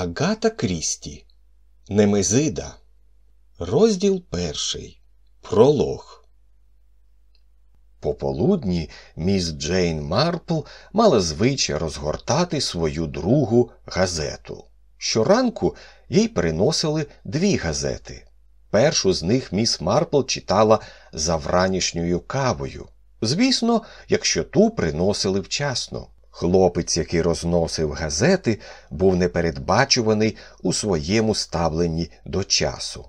Агата Крісті Немезида. Розділ перший. Пролог. Пополудні міс Джейн Марпл мала звичай розгортати свою другу газету. Щоранку їй приносили дві газети. Першу з них міс Марпл читала за вранішньою кавою. Звісно, якщо ту приносили вчасно. Хлопець, який розносив газети, був непередбачуваний у своєму ставленні до часу.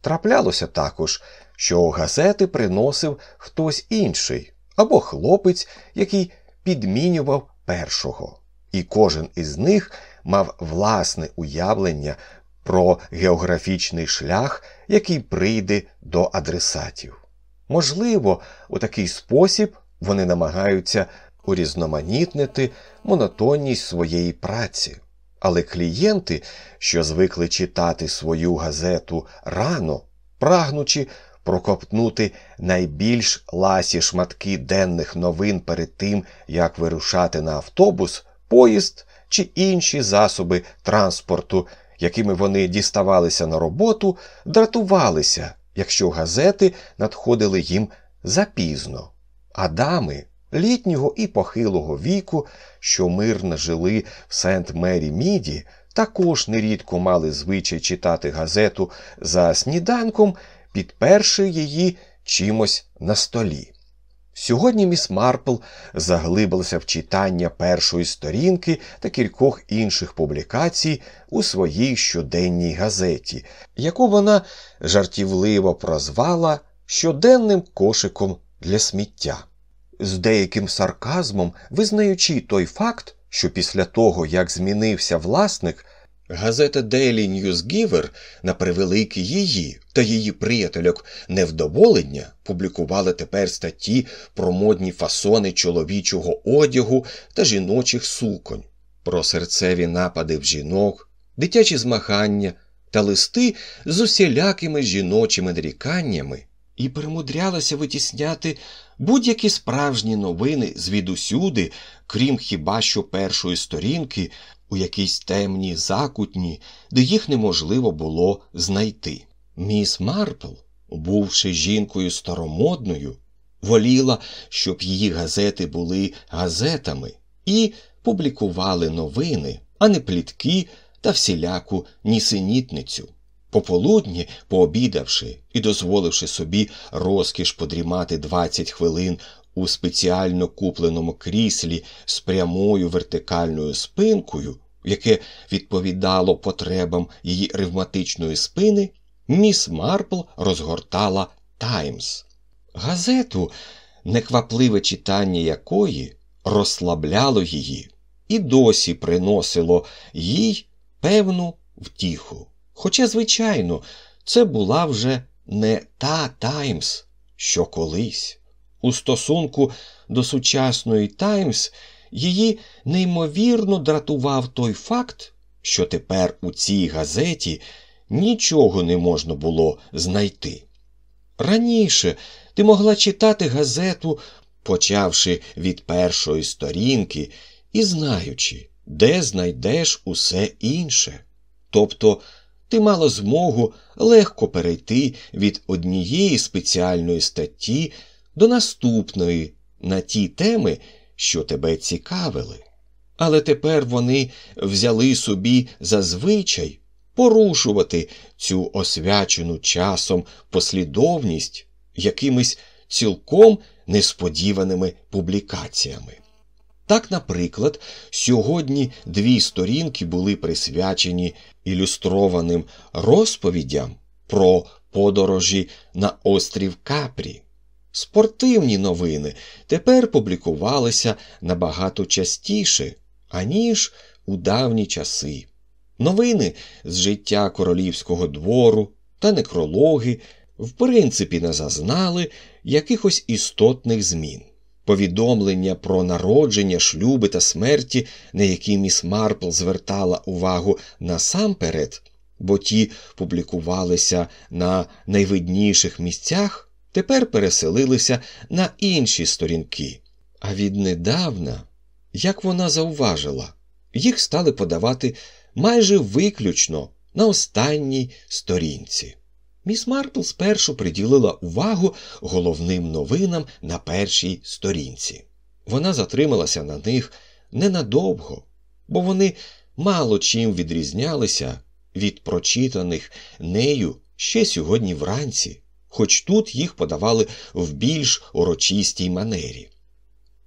Траплялося також, що газети приносив хтось інший або хлопець, який підмінював першого, і кожен із них мав власне уявлення про географічний шлях, який прийде до адресатів. Можливо, у такий спосіб вони намагаються урізноманітнити монотонність своєї праці. Але клієнти, що звикли читати свою газету рано, прагнучи прокопнути найбільш ласі шматки денних новин перед тим, як вирушати на автобус, поїзд чи інші засоби транспорту, якими вони діставалися на роботу, дратувалися, якщо газети надходили їм запізно. А дами літнього і похилого віку, що мирно жили в Сент Мері Міді, також нерідко мали звичай читати газету за сніданком, підперши її чимось на столі. Сьогодні міс Марпл заглибилася в читання першої сторінки та кількох інших публікацій у своїй щоденній газеті, яку вона жартівливо прозвала щоденним кошиком для сміття з деяким сарказмом, визнаючи той факт, що після того, як змінився власник, газета Daily Newsgiver, на превеликий її та її приятельок невдоволення, публікували тепер статті про модні фасони чоловічого одягу та жіночих суконь, про серцеві напади в жінок, дитячі змагання та листи з усілякими жіночими наріканнями і примудрялася витісняти будь-які справжні новини звідусюди, крім хіба що першої сторінки, у якійсь темній закутні, де їх неможливо було знайти. Міс Марпл, бувши жінкою старомодною, воліла, щоб її газети були газетами і публікували новини, а не плітки та всіляку нісенітницю. Пополудні, пообідавши і дозволивши собі розкіш подрімати 20 хвилин у спеціально купленому кріслі з прямою вертикальною спинкою, яке відповідало потребам її ревматичної спини, міс Марпл розгортала Таймс. Газету, неквапливе читання якої розслабляло її і досі приносило їй певну втіху. Хоча, звичайно, це була вже не та Таймс, що колись. У стосунку до сучасної Таймс її неймовірно дратував той факт, що тепер у цій газеті нічого не можна було знайти. Раніше ти могла читати газету, почавши від першої сторінки і знаючи, де знайдеш усе інше. Тобто ти мала змогу легко перейти від однієї спеціальної статті до наступної на ті теми, що тебе цікавили. Але тепер вони взяли собі зазвичай порушувати цю освячену часом послідовність якимись цілком несподіваними публікаціями. Так, наприклад, сьогодні дві сторінки були присвячені ілюстрованим розповідям про подорожі на острів Капрі. Спортивні новини тепер публікувалися набагато частіше, аніж у давні часи. Новини з життя королівського двору та некрологи в принципі не зазнали якихось істотних змін. Повідомлення про народження, шлюби та смерті, на які міс Марпл звертала увагу насамперед, бо ті публікувалися на найвидніших місцях, тепер переселилися на інші сторінки. А віднедавна, як вона зауважила, їх стали подавати майже виключно на останній сторінці. Міс Марпл спершу приділила увагу головним новинам на першій сторінці. Вона затрималася на них ненадовго, бо вони мало чим відрізнялися від прочитаних нею ще сьогодні вранці, хоч тут їх подавали в більш урочистій манері.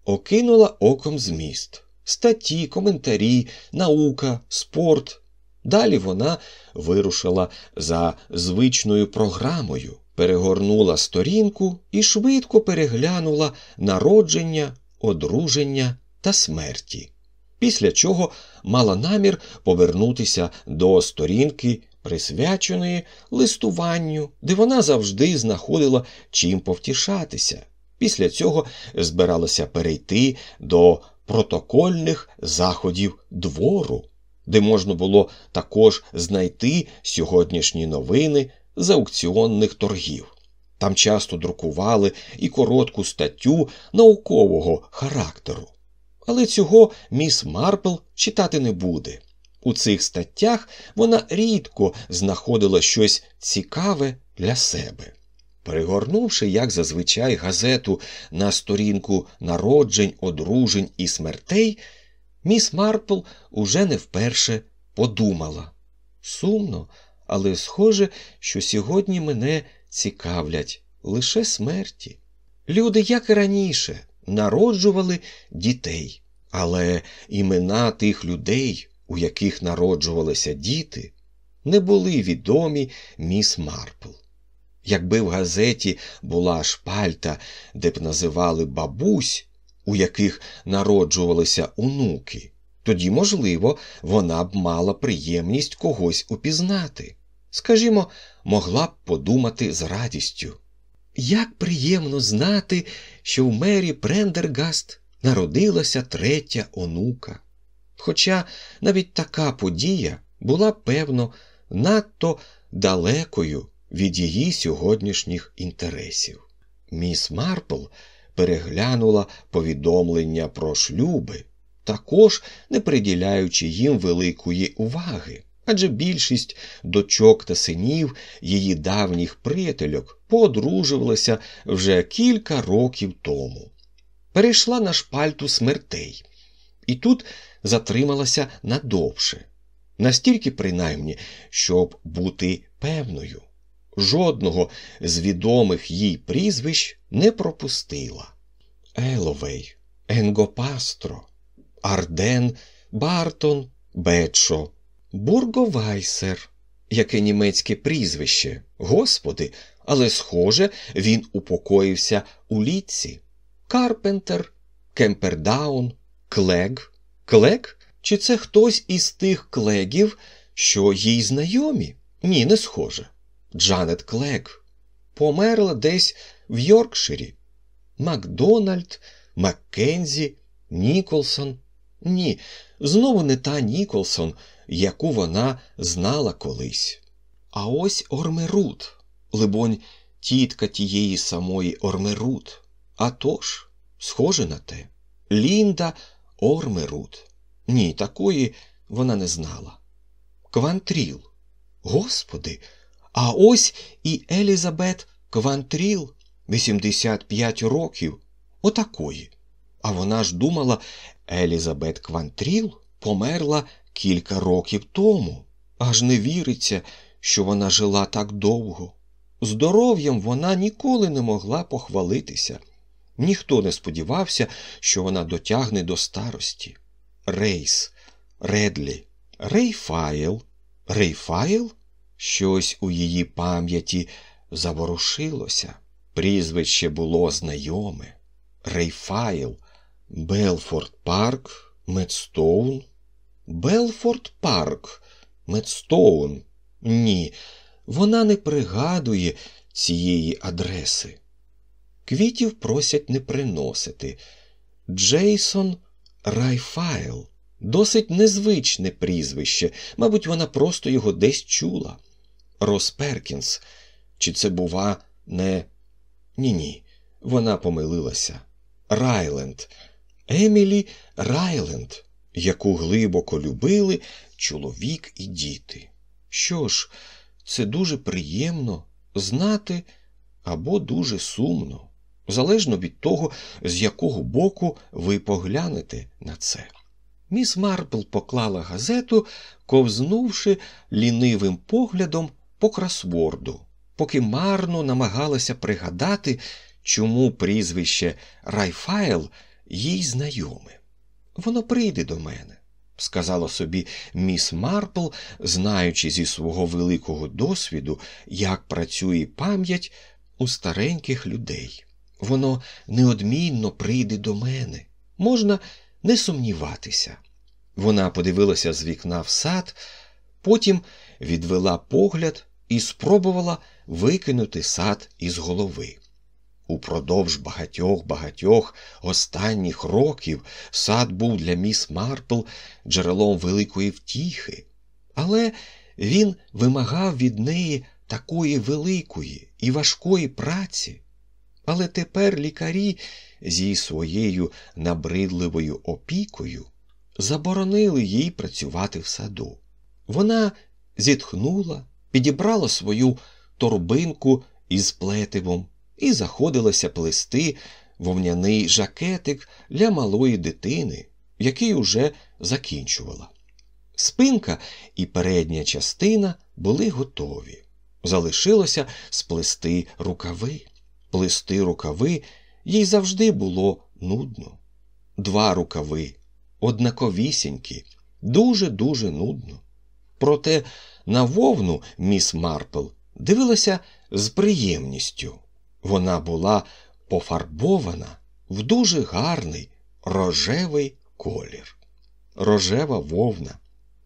Окинула оком зміст, статті, коментарі, наука, спорт. Далі вона вирушила за звичною програмою, перегорнула сторінку і швидко переглянула народження, одруження та смерті, після чого мала намір повернутися до сторінки, присвяченої листуванню, де вона завжди знаходила чим повтішатися. Після цього збиралася перейти до протокольних заходів двору, де можна було також знайти сьогоднішні новини з аукціонних торгів. Там часто друкували і коротку статтю наукового характеру. Але цього міс Марпл читати не буде. У цих статтях вона рідко знаходила щось цікаве для себе. Перегорнувши, як зазвичай, газету на сторінку народжень, одружень і смертей, міс Марпл уже не вперше подумала. Сумно, але схоже, що сьогодні мене цікавлять лише смерті. Люди, як і раніше, народжували дітей, але імена тих людей, у яких народжувалися діти, не були відомі міс Марпл. Якби в газеті була шпальта, де б називали бабусь, у яких народжувалися онуки, тоді, можливо, вона б мала приємність когось упізнати. Скажімо, могла б подумати з радістю. Як приємно знати, що в Мері Прендергаст народилася третя онука. Хоча навіть така подія була, певно, надто далекою від її сьогоднішніх інтересів. Міс Марпл переглянула повідомлення про шлюби, також не приділяючи їм великої уваги, адже більшість дочок та синів її давніх приятельок поодружувалася вже кілька років тому. Перейшла на шпальту смертей, і тут затрималася надовше, настільки принаймні, щоб бути певною жодного з відомих їй прізвищ не пропустила. Еловей, Енгопастро, Арден, Бартон, Бетшо, Бурговайсер, яке німецьке прізвище, господи, але, схоже, він упокоївся у Лідсі. Карпентер, Кемпердаун, Клег. Клег? Чи це хтось із тих Клегів, що їй знайомі? Ні, не схоже. Джанет Клек померла десь в Йоркширі. Макдональд, Маккензі, Ніколсон. Ні, знову не та Ніколсон, яку вона знала колись. А ось Ормерут, либонь, тітка тієї самої Ормерут. А тож, схоже на те, Лінда Ормерод. Ні, такої вона не знала. Квантріл. Господи, а ось і Елізабет Квантріл, 85 років, отакої. А вона ж думала, Елізабет Квантріл померла кілька років тому. Аж не віриться, що вона жила так довго. Здоров'ям вона ніколи не могла похвалитися. Ніхто не сподівався, що вона дотягне до старості. Рейс, Редлі, Рейфайл, Рейфайл? Щось у її пам'яті заворушилося. Прізвище було знайоме. Рейфайл, Белфорд Парк, Медстоун. Белфорд Парк, Медстоун. Ні, вона не пригадує цієї адреси. Квітів просять не приносити. Джейсон Райфайл. Досить незвичне прізвище, мабуть, вона просто його десь чула. Рос Перкінс. Чи це, бува, не. Ні ні. Вона помилилася. Райленд. Емілі Райленд, яку глибоко любили чоловік і діти. Що ж, це дуже приємно знати або дуже сумно, залежно від того, з якого боку ви поглянете на це. Міс Марпл поклала газету, ковзнувши лінивим поглядом по кросворду, поки марно намагалася пригадати, чому прізвище Райфайл їй знайоме. Воно прийде до мене, сказала собі міс Марпл, знаючи зі свого великого досвіду, як працює пам'ять у стареньких людей. Воно неодмінно прийде до мене. Можна не сумніватися. Вона подивилася з вікна в сад, потім відвела погляд і спробувала викинути сад із голови. Упродовж багатьох багатьох останніх років сад був для міс Марпл джерелом великої втіхи, але він вимагав від неї такої великої і важкої праці. Але тепер лікарі зі своєю набридливою опікою заборонили їй працювати в саду. Вона зітхнула, підібрала свою торбинку із плетивом і заходилася плести вовняний жакетик для малої дитини, який уже закінчувала. Спинка і передня частина були готові. Залишилося сплести рукави. Плести рукави їй завжди було нудно. Два рукави, однаковісінькі, дуже-дуже нудно. Проте на вовну міс Марпл дивилася з приємністю. Вона була пофарбована в дуже гарний рожевий колір. Рожева вовна,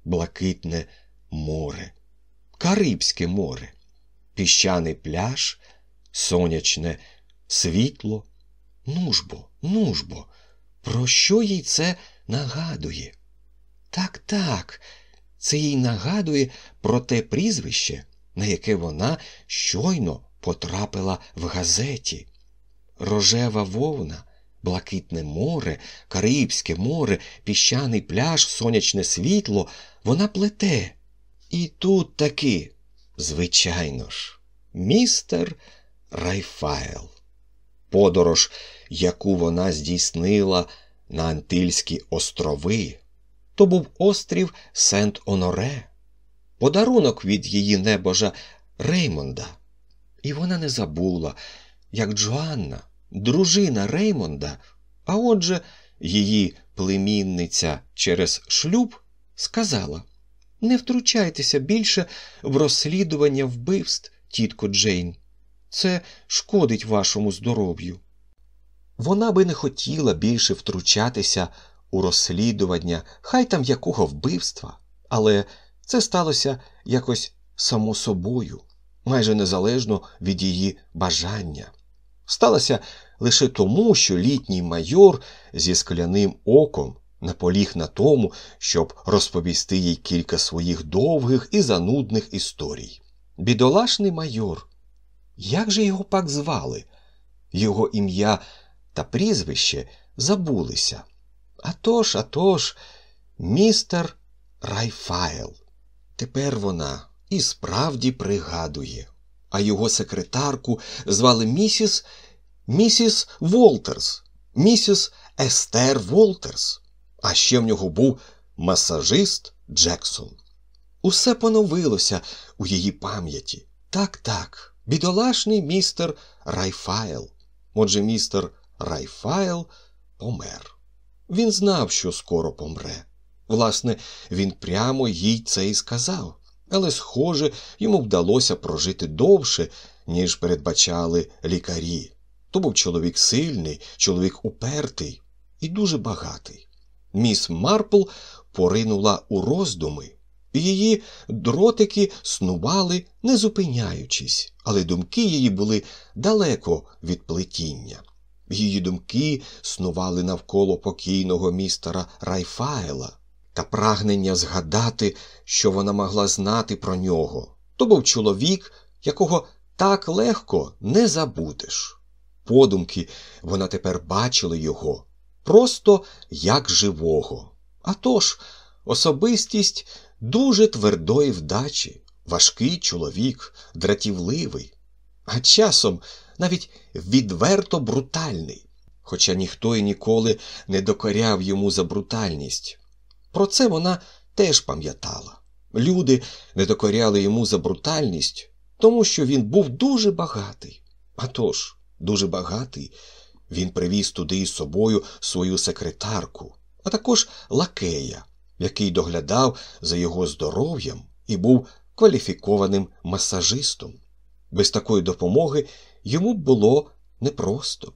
блакитне море, Карибське море, піщаний пляж, сонячне світло. Нужбо, нужбо, про що їй це нагадує? Так, так, це їй нагадує про те прізвище, на яке вона щойно потрапила в газеті. Рожева вовна, блакитне море, Карибське море, піщаний пляж, сонячне світло, вона плете. І тут таки, звичайно ж, містер Райфайл. Подорож, яку вона здійснила на Антильські острови, то був острів Сент Оноре, подарунок від її небожа Реймонда. І вона не забула, як Джоанна, дружина Реймонда, а отже, її племінниця через шлюб, сказала не втручайтеся більше в розслідування вбивств, тітко Джейн. Це шкодить вашому здоров'ю. Вона би не хотіла більше втручатися у розслідування, хай там якого вбивства, але це сталося якось само собою, майже незалежно від її бажання. Сталося лише тому, що літній майор зі скляним оком наполіг на тому, щоб розповісти їй кілька своїх довгих і занудних історій. Бідолашний майор. Як же його пак звали? Його ім'я та прізвище забулися. А тож, а тож, містер Райфайл. Тепер вона і справді пригадує, а його секретарку звали місіс місіс Волтерс, місіс Естер Волтерс. А ще в нього був масажист Джексон. Усе поновилося у її пам'яті. Так, так, бідолашний містер Райфайл. Отже, містер Райфайл помер. Він знав, що скоро помре. Власне, він прямо їй це і сказав, але, схоже, йому вдалося прожити довше, ніж передбачали лікарі. То був чоловік сильний, чоловік упертий і дуже багатий. Міс Марпл поринула у роздуми, її дротики снували, не зупиняючись, але думки її були далеко від плетіння. Її думки снували навколо покійного містера Райфайла та прагнення згадати, що вона могла знати про нього. То був чоловік, якого так легко не забудеш. Подумки вона тепер бачила його просто як живого. А тож, особистість дуже твердої вдачі, важкий чоловік, дратівливий, а часом навіть відверто брутальний, хоча ніхто і ніколи не докоряв йому за брутальність. Про це вона теж пам'ятала. Люди не докоряли йому за брутальність, тому що він був дуже багатий. А тож, дуже багатий, він привіз туди із собою свою секретарку, а також лакея, який доглядав за його здоров'ям і був кваліфікованим масажистом. Без такої допомоги йому було непросто.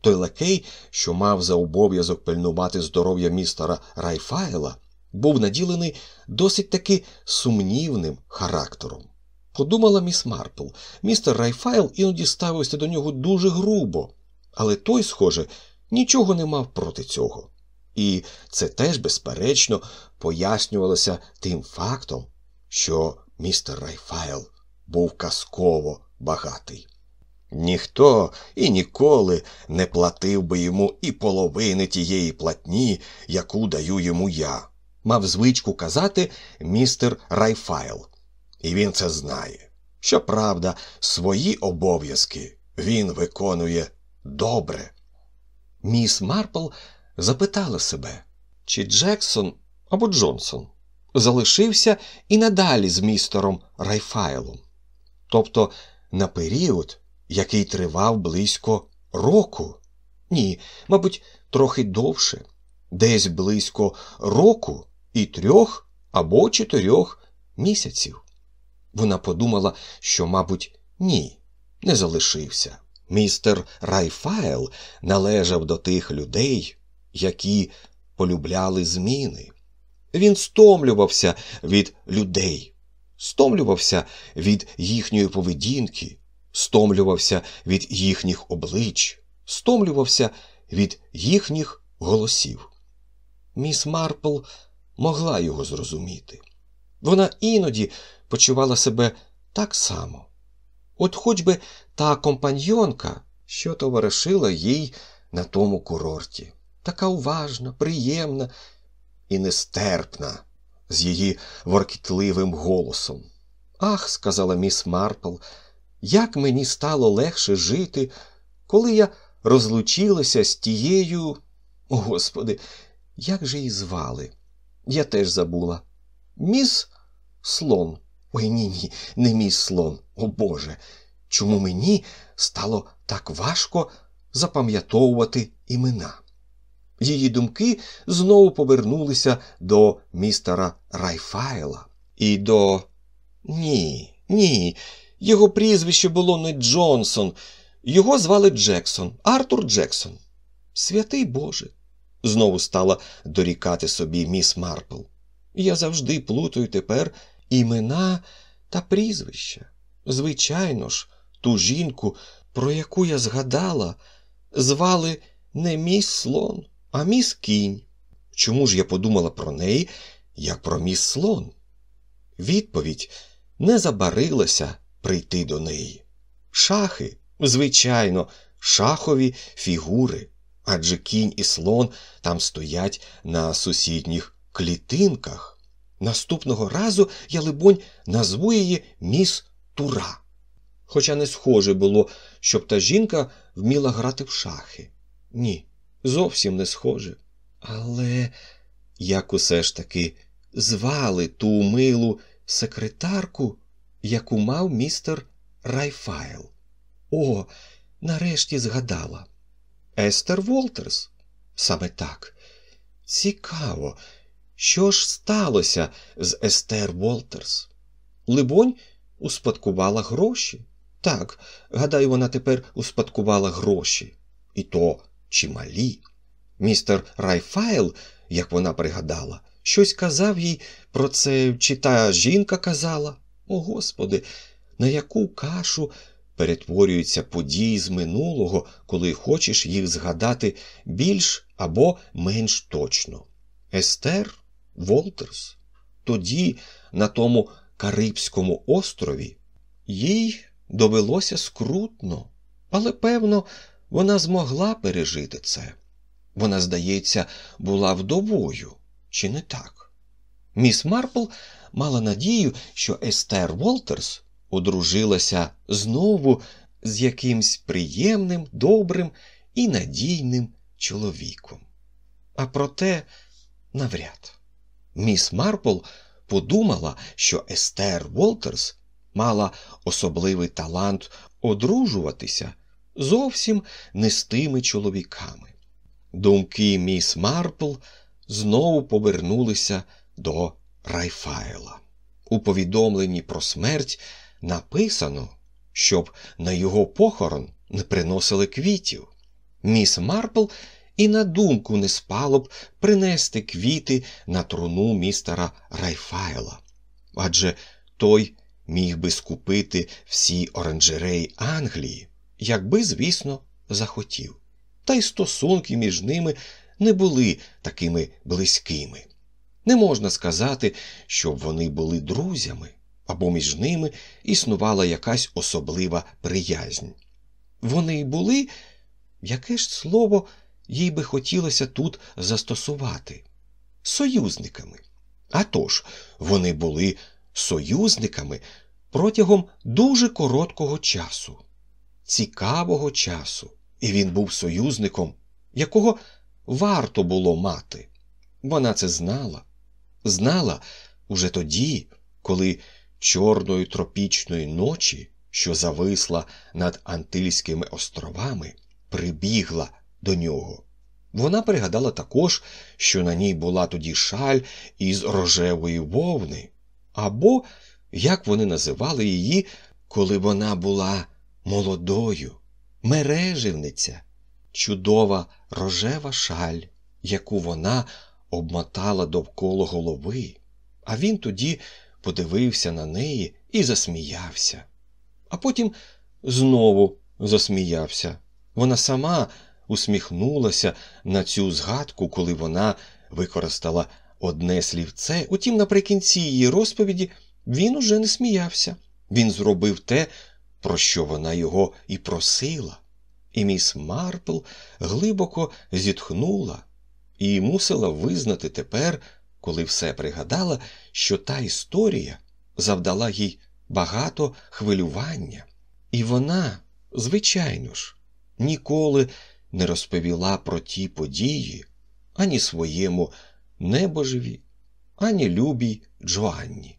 Той лакей, що мав за обов'язок пильнувати здоров'я містера Райфайла, був наділений досить таки сумнівним характером. Подумала міс Марпл, містер Райфайл іноді ставився до нього дуже грубо, але той, схоже, нічого не мав проти цього. І це теж, безперечно, пояснювалося тим фактом, що містер Райфайл був казково багатий. Ніхто і ніколи не платив би йому і половини тієї платні, яку даю йому я, мав звичку казати містер Райфайл. І він це знає. Щоправда, свої обов'язки він виконує добре. Міс Марпл запитала себе, чи Джексон або Джонсон залишився і надалі з містером Райфайлом, тобто на період, який тривав близько року. Ні, мабуть, трохи довше, десь близько року і трьох або чотирьох місяців. Вона подумала, що, мабуть, ні, не залишився. Містер Райфайл належав до тих людей, які полюбляли зміни. Він стомлювався від людей, стомлювався від їхньої поведінки, стомлювався від їхніх облич, стомлювався від їхніх голосів. Міс Марпл могла його зрозуміти. Вона іноді почувала себе так само. От хоч би та компаньйонка, що товаришила їй на тому курорті, така уважна, приємна і нестерпна, з її воркітливим голосом. Ах, сказала міс Марпл, як мені стало легше жити, коли я розлучилася з тією. О, Господи, як же її звали? Я теж забула. Міс слон. Ой ні, ні, не мій слон, о Боже. Чому мені стало так важко запам'ятовувати імена? Її думки знову повернулися до містера Райфайла і до. Ні, ні. Його прізвище було не Джонсон, його звали Джексон, Артур Джексон. Святий Боже. Знову стала дорікати собі міс Марпл. Я завжди плутаю тепер імена та прізвища. Звичайно ж, ту жінку, про яку я згадала, звали не міс слон, а міс кінь. Чому ж я подумала про неї, як про міс слон? Відповідь не забарилася прийти до неї. Шахи, звичайно, шахові фігури, адже кінь і слон там стоять на сусідніх клітинках. Наступного разу я, либонь, назву її міс Тура. Хоча не схоже було, щоб та жінка вміла грати в шахи. Ні, зовсім не схоже. Але як усе ж таки звали ту милу секретарку, яку мав містер Райфайл. О, нарешті згадала. Естер Волтерс. Саме так. Цікаво, що ж сталося з Естер Волтерс? Либонь, успадкувала гроші. Так, гадаю, вона тепер успадкувала гроші. І то чималі. Містер Райфайл, як вона пригадала, щось казав їй про це, чи та жінка казала. О Господи, на яку кашу перетворюються події з минулого, коли хочеш їх згадати більш або менш точно. Естер Волтерс. Тоді, на тому Карибському острові, їй довелося скрутно, але, певно, вона змогла пережити це. Вона, здається, була вдовою, чи не так? Міс Марпл мала надію, що Естер Волтерс одружилася знову з якимсь приємним, добрим і надійним чоловіком. А проте навряд. Міс Марпл подумала, що Естер Волтерс мала особливий талант одружуватися зовсім не з тими чоловіками. Думки міс Марпл знову повернулися до Райфаела. У повідомленні про смерть написано, щоб на його похорон не приносили квітів. Міс Марпл і на думку не спало б принести квіти на труну містера Райфайла, адже той міг би скупити всі оранжереї Англії, якби, звісно, захотів. Та й стосунки між ними не були такими близькими. Не можна сказати, щоб вони були друзями, або між ними існувала якась особлива приязнь. Вони й були, яке ж слово їй би хотілося тут застосувати союзниками. А тож, вони були союзниками протягом дуже короткого часу, цікавого часу, і він був союзником, якого варто було мати. Вона це знала, знала уже тоді, коли чорної тропічної ночі, що зависла над Антильськими островами, прибігла до нього. Вона пригадала також, що на ній була тоді шаль із рожевої вовни, або, як вони називали її, коли вона була молодою, мереживниця, чудова рожева шаль, яку вона обмотала довкола голови, а він тоді подивився на неї і засміявся. А потім знову засміявся. Вона сама усміхнулася на цю згадку, коли вона використала одне слівце. Утім, наприкінці її розповіді він уже не сміявся. Він зробив те, про що вона його і просила. І міс Марпл глибоко зітхнула і мусила визнати тепер, коли все пригадала, що та історія завдала їй багато хвилювання. І вона, звичайно ж, ніколи не розповіла про ті події ані своєму небожеві, ані любій Джоанні.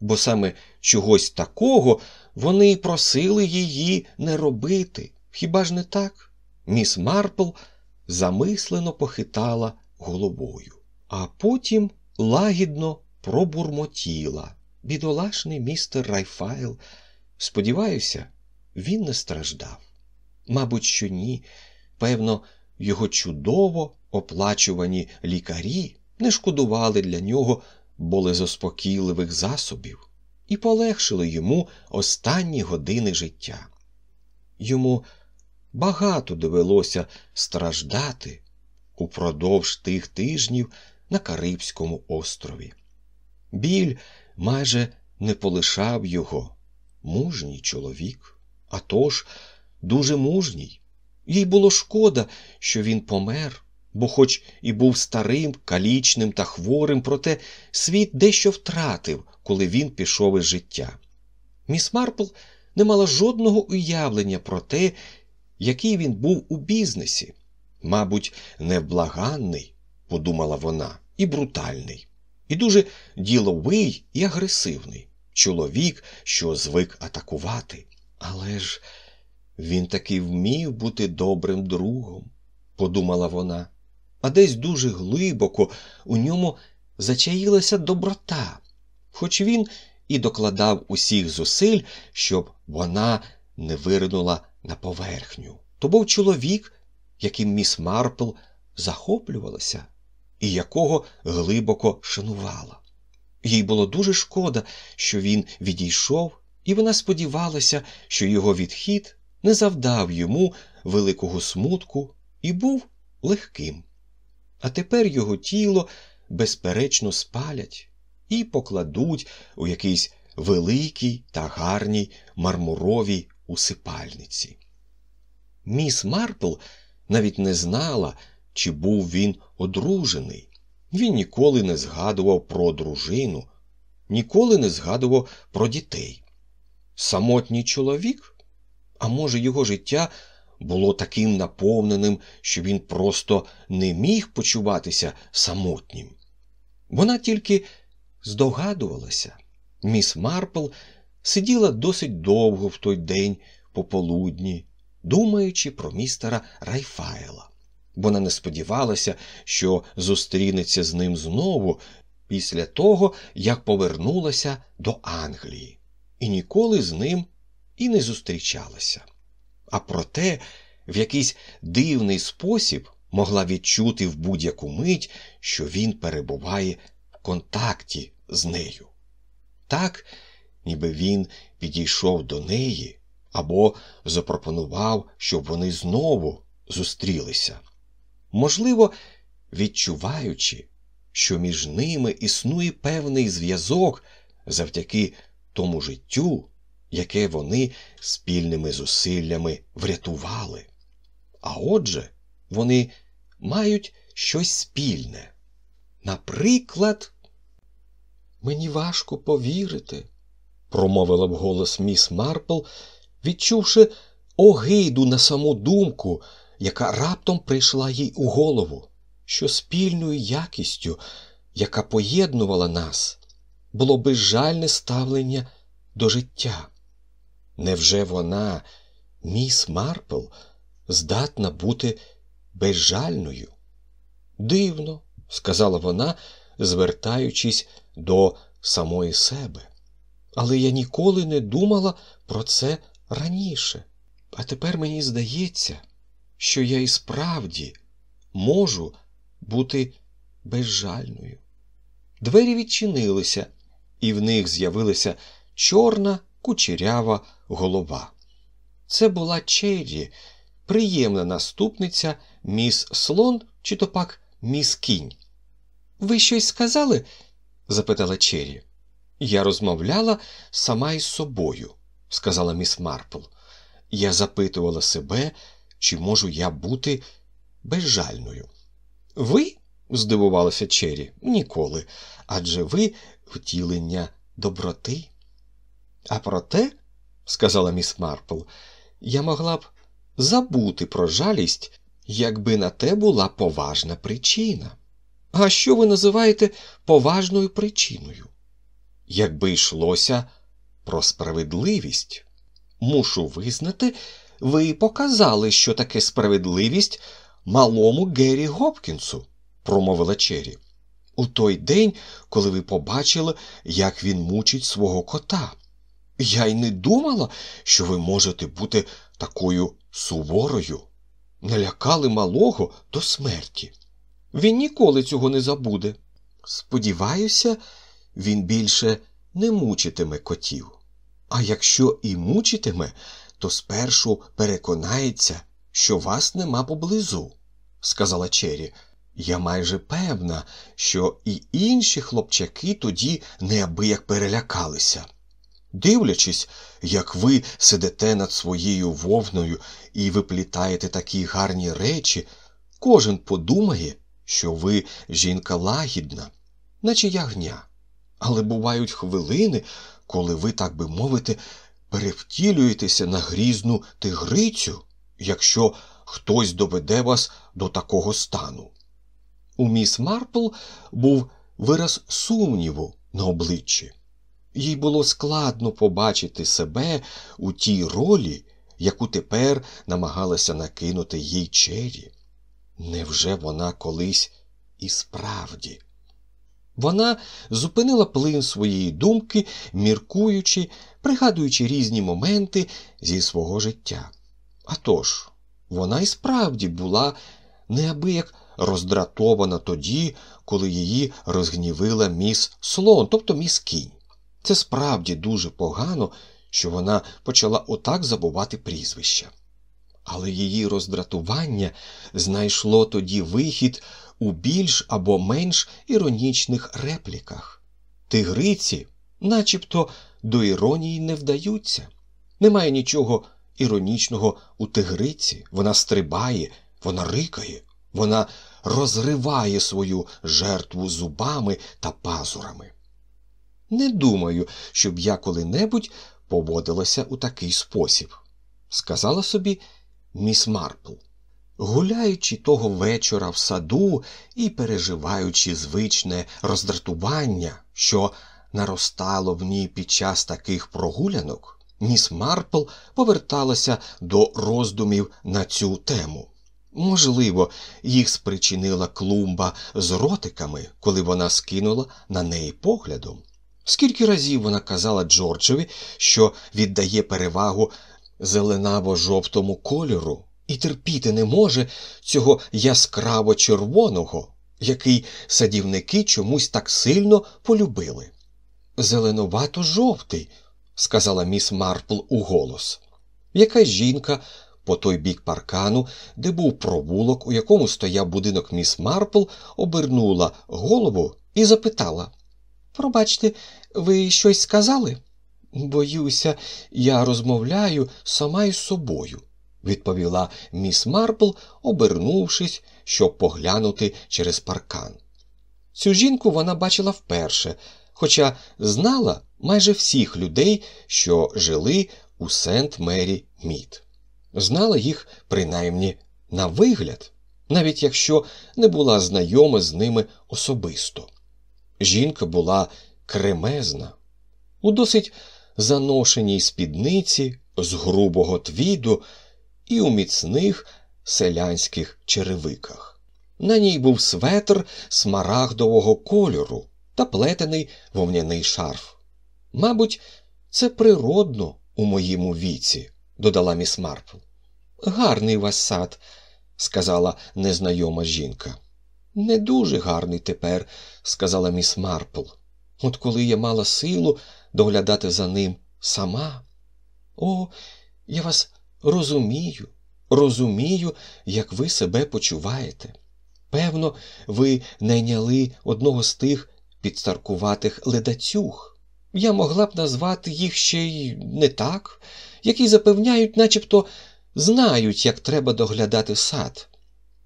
Бо саме чогось такого вони просили її не робити. Хіба ж не так? Міс Марпл замислено похитала головою, а потім лагідно пробурмотіла. Бідолашний містер Райфайл. Сподіваюся, він не страждав. Мабуть, що ні. Певно, його чудово оплачувані лікарі не шкодували для нього болезаспокійливих засобів і полегшили йому останні години життя. Йому багато довелося страждати упродовж тих тижнів на Карибському острові. Біль майже не полишав його, мужній чоловік, а тож дуже мужній. Їй було шкода, що він помер, бо, хоч і був старим, калічним та хворим, проте світ дещо втратив, коли він пішов із життя. Міс Марпл не мала жодного уявлення про те, який він був у бізнесі. Мабуть, невблаганний, подумала вона, і брутальний, і дуже діловий і агресивний чоловік, що звик атакувати. Але ж він таки вмів бути добрим другом, подумала вона, а десь дуже глибоко у ньому зачаїлася доброта, хоч він і докладав усіх зусиль, щоб вона не виринула на поверхню. То був чоловік, яким міс Марпл захоплювалася і якого глибоко шанувала. Їй було дуже шкода, що він відійшов, і вона сподівалася, що його відхід не завдав йому великого смутку і був легким. А тепер його тіло безперечно спалять і покладуть у якійсь великій та гарній мармуровій усипальниці. Міс Марпл навіть не знала, чи був він одружений. Він ніколи не згадував про дружину, ніколи не згадував про дітей. Самотній чоловік? А може, його життя було таким наповненим, що він просто не міг почуватися самотнім. Вона тільки здогадувалася. Міс Марпл сиділа досить довго в той день пополудні, думаючи про містера Райфаєла. Вона не сподівалася, що зустрінеться з ним знову після того, як повернулася до Англії, і ніколи з ним і не зустрічалася. А проте, в якийсь дивний спосіб могла відчути в будь-яку мить, що він перебуває в контакті з нею. Так, ніби він підійшов до неї або запропонував, щоб вони знову зустрілися. Можливо, відчуваючи, що між ними існує певний зв'язок завдяки тому життю, яке вони спільними зусиллями врятували. А отже, вони мають щось спільне. Наприклад, мені важко повірити, промовила вголос міс Марпл, відчувши огиду на саму думку, яка раптом прийшла їй у голову, що спільною якістю, яка поєднувала нас, було безжальне ставлення до життя. Невже вона, міс Марпл, здатна бути безжальною? Дивно, сказала вона, звертаючись до самої себе. Але я ніколи не думала про це раніше. А тепер мені здається, що я і справді можу бути безжальною. Двері відчинилися, і в них з'явилася чорна кучерява голова. Це була Черрі, приємна наступниця міс Слон чи то пак міс Кінь. Ви щось сказали? запитала Черрі. Я розмовляла сама із собою, сказала міс Марпл. Я запитувала себе, чи можу я бути безжальною. Ви? здивувалася Черрі, ніколи. Адже ви втілення доброти. А проте, сказала міс Марпл, я могла б забути про жалість, якби на те була поважна причина. А що ви називаєте поважною причиною? Якби йшлося про справедливість, мушу визнати, ви показали, що таке справедливість малому Геррі Гопкінсу, промовила Чері. У той день, коли ви побачили, як він мучить свого кота. Я й не думала, що ви можете бути такою суворою. Налякали малого до смерті. Він ніколи цього не забуде. Сподіваюся, він більше не мучитиме котів. А якщо і мучитиме, то спершу переконається, що вас нема поблизу, сказала Чері. Я майже певна, що і інші хлопчаки тоді неабияк перелякалися. Дивлячись, як ви сидите над своєю вовною і виплітаєте такі гарні речі, кожен подумає, що ви жінка лагідна, наче ягня. Але бувають хвилини, коли ви, так би мовити, перевтілюєтеся на грізну тигрицю, якщо хтось доведе вас до такого стану. У міс Марпл був вираз сумніву на обличчі. Їй було складно побачити себе у тій ролі, яку тепер намагалася накинути їй чері. Невже вона колись і справді? Вона зупинила плин своєї думки, міркуючи, пригадуючи різні моменти зі свого життя. А тож, вона і справді була неабияк роздратована тоді, коли її розгнівила міс слон, тобто міс кінь. Це справді дуже погано, що вона почала отак забувати прізвища. Але її роздратування знайшло тоді вихід у більш або менш іронічних репліках. Тигриці, начебто, до іронії не вдаються. Немає нічого іронічного у тигриці. Вона стрибає, вона рикає, вона розриває свою жертву зубами та пазурами. Не думаю, щоб я коли-небудь поводилася у такий спосіб, сказала собі міс Марпл. Гуляючи того вечора в саду і переживаючи звичне роздратування, що наростало в ній під час таких прогулянок, міс Марпл поверталася до роздумів на цю тему. Можливо, їх спричинила клумба з ротиками, коли вона скинула на неї поглядом. Скільки разів вона казала Джорджеві, що віддає перевагу зеленаво жовтому кольору і терпіти не може цього яскраво червоного, який садівники чомусь так сильно полюбили. Зеленувато жовтий, сказала міс Марпл у голос. Якась жінка по той бік паркану, де був провулок, у якому стояв будинок міс Марпл, обернула голову і запитала Пробачте, ви щось сказали? Боюся, я розмовляю сама із собою, відповіла міс Марпл, обернувшись, щоб поглянути через паркан. Цю жінку вона бачила вперше, хоча знала майже всіх людей, що жили у Сент Мері Мід. Знала їх принаймні на вигляд, навіть якщо не була знайома з ними особисто. Жінка була кремезна, у досить заношеній спідниці з грубого твіду і у міцних селянських черевиках. На ній був светр смарагдового кольору та плетений вовняний шарф. Мабуть, це природно у моєму віці, додала міс Марпл. Гарний вас сад, сказала незнайома жінка. Не дуже гарний тепер, сказала міс Марпл. От коли я мала силу доглядати за ним сама. О, я вас розумію, розумію, як ви себе почуваєте. Певно, ви найняли одного з тих підстаркуватих ледацюг. Я могла б назвати їх ще й не так, які запевняють, начебто знають, як треба доглядати сад.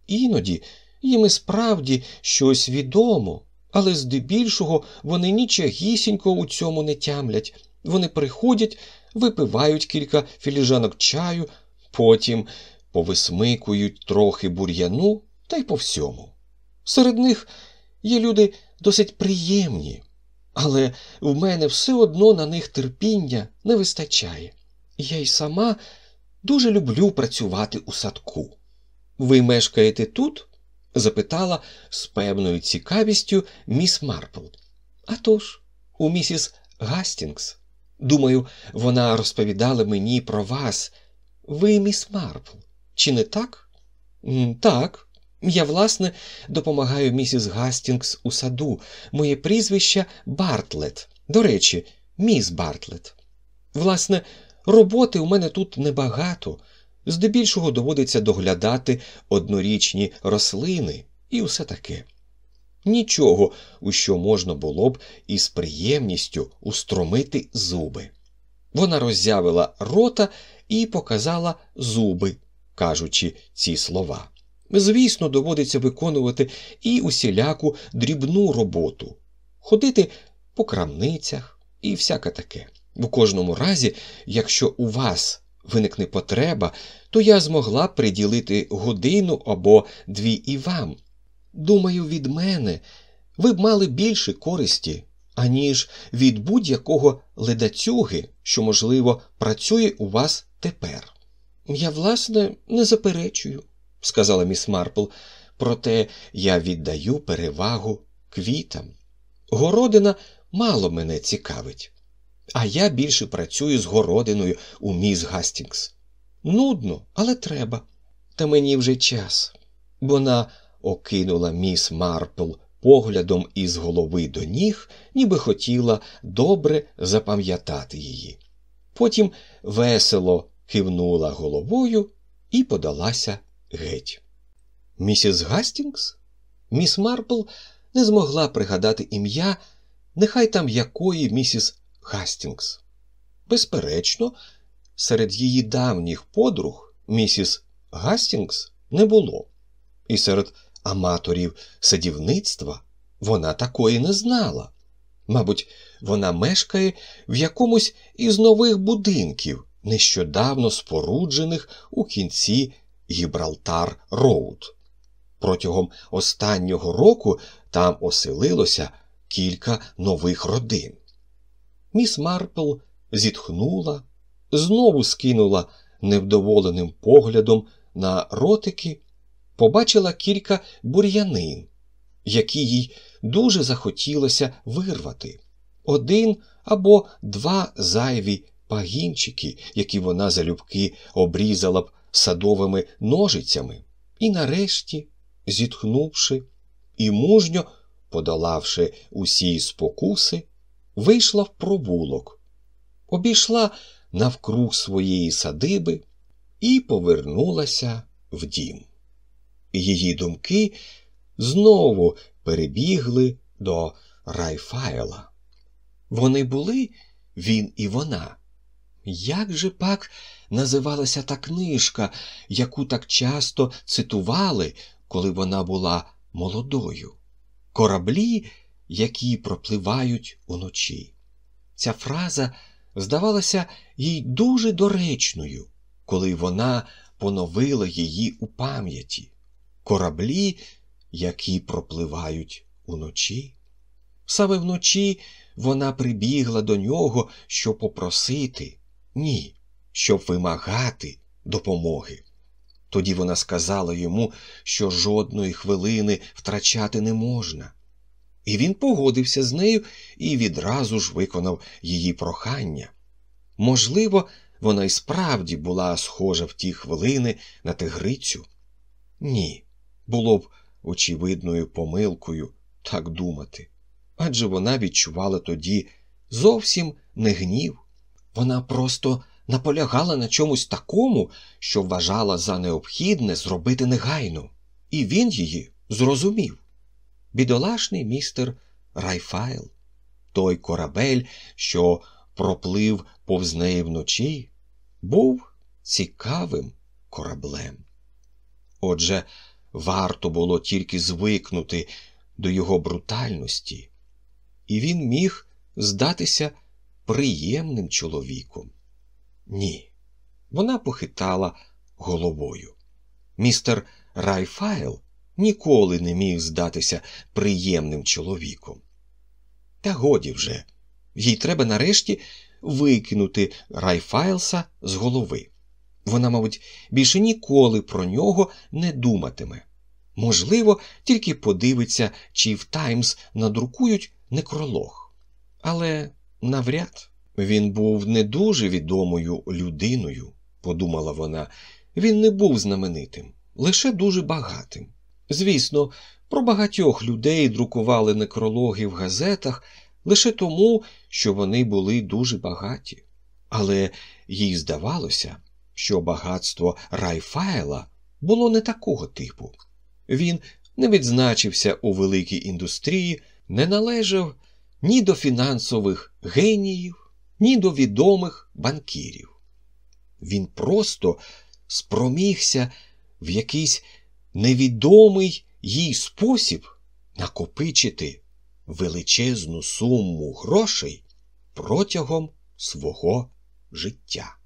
Іноді їм і справді щось відомо, але здебільшого вони нічогісінько у цьому не тямлять. Вони приходять, випивають кілька філіжанок чаю, потім повисмикують трохи бур'яну та й по всьому. Серед них є люди досить приємні, але в мене все одно на них терпіння не вистачає. Я й сама дуже люблю працювати у садку. Ви мешкаєте тут? запитала з певною цікавістю міс Марпл. «А тож, у місіс Гастінгс. Думаю, вона розповідала мені про вас. Ви, міс Марпл, чи не так? Так. Я, власне, допомагаю місіс Гастінгс у саду. Моє прізвище Бартлет. До речі, міс Бартлет. Власне, роботи у мене тут небагато. Здебільшого доводиться доглядати однорічні рослини і усе таке. Нічого, у що можна було б із приємністю устромити зуби. Вона роззявила рота і показала зуби, кажучи ці слова. Звісно, доводиться виконувати і усіляку дрібну роботу, ходити по крамницях і всяке таке. В кожному разі, якщо у вас виникне потреба, то я змогла приділити годину або дві і вам. Думаю, від мене ви б мали більше користі, аніж від будь-якого ледацюги, що, можливо, працює у вас тепер. Я, власне, не заперечую, сказала міс Марпл, проте я віддаю перевагу квітам. Городина мало мене цікавить. А я більше працюю з городиною у міс Гастінгс. Нудно, але треба. Та мені вже час. Вона окинула міс Марпл поглядом із голови до ніг, ніби хотіла добре запам'ятати її. Потім весело кивнула головою і подалася геть. Місіс Гастінгс? Міс Марпл не змогла пригадати ім'я, нехай там якої місіс Гастінгс. Безперечно, серед її давніх подруг місіс Гастінгс не було, і серед аматорів садівництва вона такої не знала. Мабуть, вона мешкає в якомусь із нових будинків, нещодавно споруджених у кінці Гібралтар Роуд. Протягом останнього року там оселилося кілька нових родин. Міс Марпл зітхнула, знову скинула невдоволеним поглядом на ротики, побачила кілька бур'янин, які їй дуже захотілося вирвати. Один або два зайві пагінчики, які вона залюбки обрізала б садовими ножицями, і нарешті, зітхнувши і мужньо подолавши усі спокуси, вийшла в провулок, обійшла навкруг своєї садиби і повернулася в дім. Її думки знову перебігли до Райфайла. Вони були він і вона. Як же пак називалася та книжка, яку так часто цитували, коли вона була молодою? Кораблі, які пропливають уночі. Ця фраза здавалася їй дуже доречною, коли вона поновила її у пам'яті. Кораблі, які пропливають уночі. Саме вночі вона прибігла до нього, щоб попросити, ні, щоб вимагати допомоги. Тоді вона сказала йому, що жодної хвилини втрачати не можна. І він погодився з нею і відразу ж виконав її прохання. Можливо, вона й справді була схожа в ті хвилини на тигрицю? Ні, було б очевидною помилкою так думати. Адже вона відчувала тоді зовсім не гнів. Вона просто наполягала на чомусь такому, що вважала за необхідне зробити негайно, і він її зрозумів. Бідолашний містер Райфайл, той корабель, що проплив повз неї вночі, був цікавим кораблем. Отже, варто було тільки звикнути до його брутальності, і він міг здатися приємним чоловіком. Ні. Вона похитала головою. Містер Райфайл ніколи не міг здатися приємним чоловіком. Та годі вже, їй треба нарешті викинути Райфайлса з голови. Вона, мабуть, більше ніколи про нього не думатиме. Можливо, тільки подивиться, чи в Таймс надрукують некролог. Але навряд. Він був не дуже відомою людиною, подумала вона. Він не був знаменитим, лише дуже багатим. Звісно, про багатьох людей друкували некрологи в газетах лише тому, що вони були дуже багаті. Але їй здавалося, що багатство Райфайла було не такого типу. Він не відзначився у великій індустрії, не належав ні до фінансових геніїв ні до відомих банкірів. Він просто спромігся в якийсь невідомий їй спосіб накопичити величезну суму грошей протягом свого життя.